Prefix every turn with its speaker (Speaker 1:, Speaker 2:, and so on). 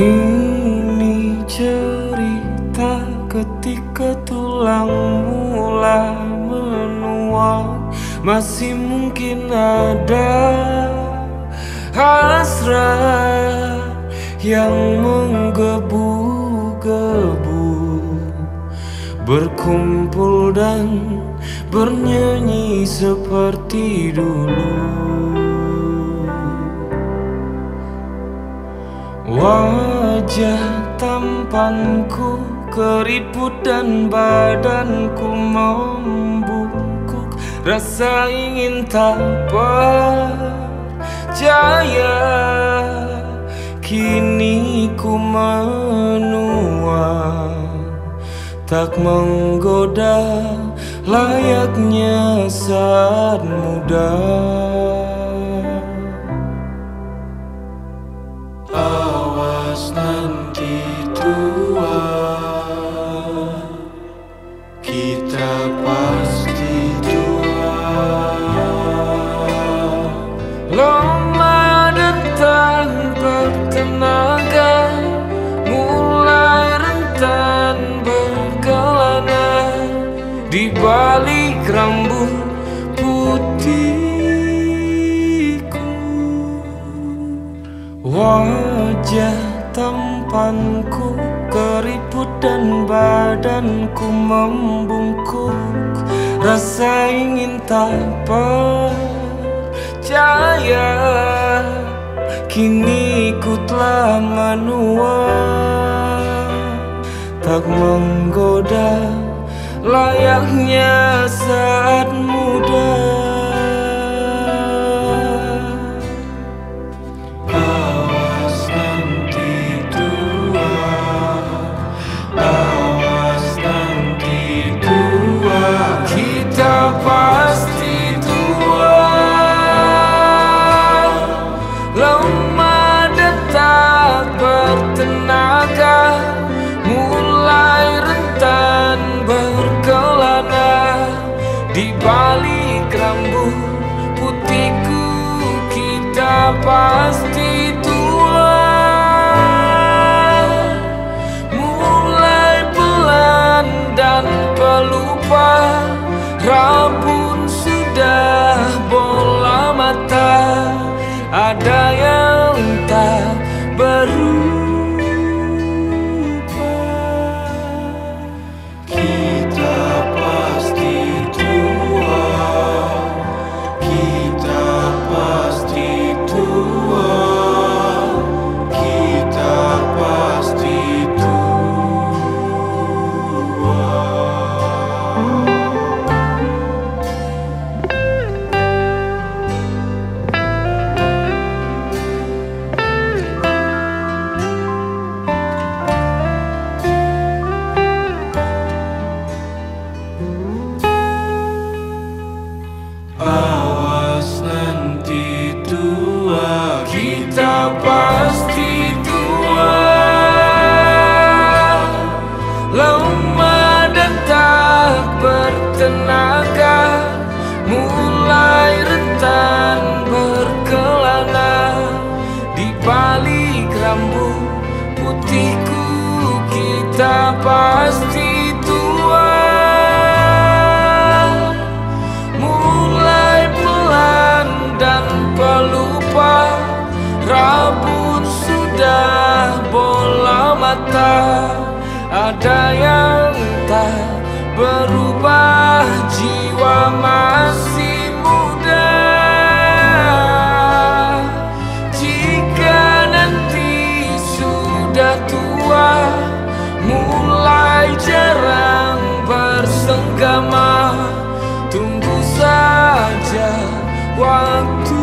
Speaker 1: Ini cerita ketika tulang mulai menua Masih mungkin ada hasrat yang menggebu-gebu. Berkumpul dan bernyanyi seperti dulu Wajah tampanku keriput dan badanku membungkuk. Rasa ingin tak percaya Kini ku menua. Tak menggoda layaknya saat muda Di balik rambut putihku. Wajah tampanku keriput dan badanku membungkuk. Rasa ingin tak percaya Kini ku telah menua. Tak menggoda layaknya saat muda. Awas nanti tua Awas nanti tua Kita pasti tua. Lemah dan tak bertenaga balik rambut putihku Kita pasti tua Mulai pelan dan pelupa Rabun sudah bola mata. Ada yang tak berubah pasti tua Lemah dan tak bertenaga Mulai rentan berkelana. Di balik rambut putihku Kita pasti rambut sudah bola mata. Ada yang tak berubah Jiwa masih muda. Jika nanti sudah tua Mulai jarang bersenggama. Tunggu saja waktu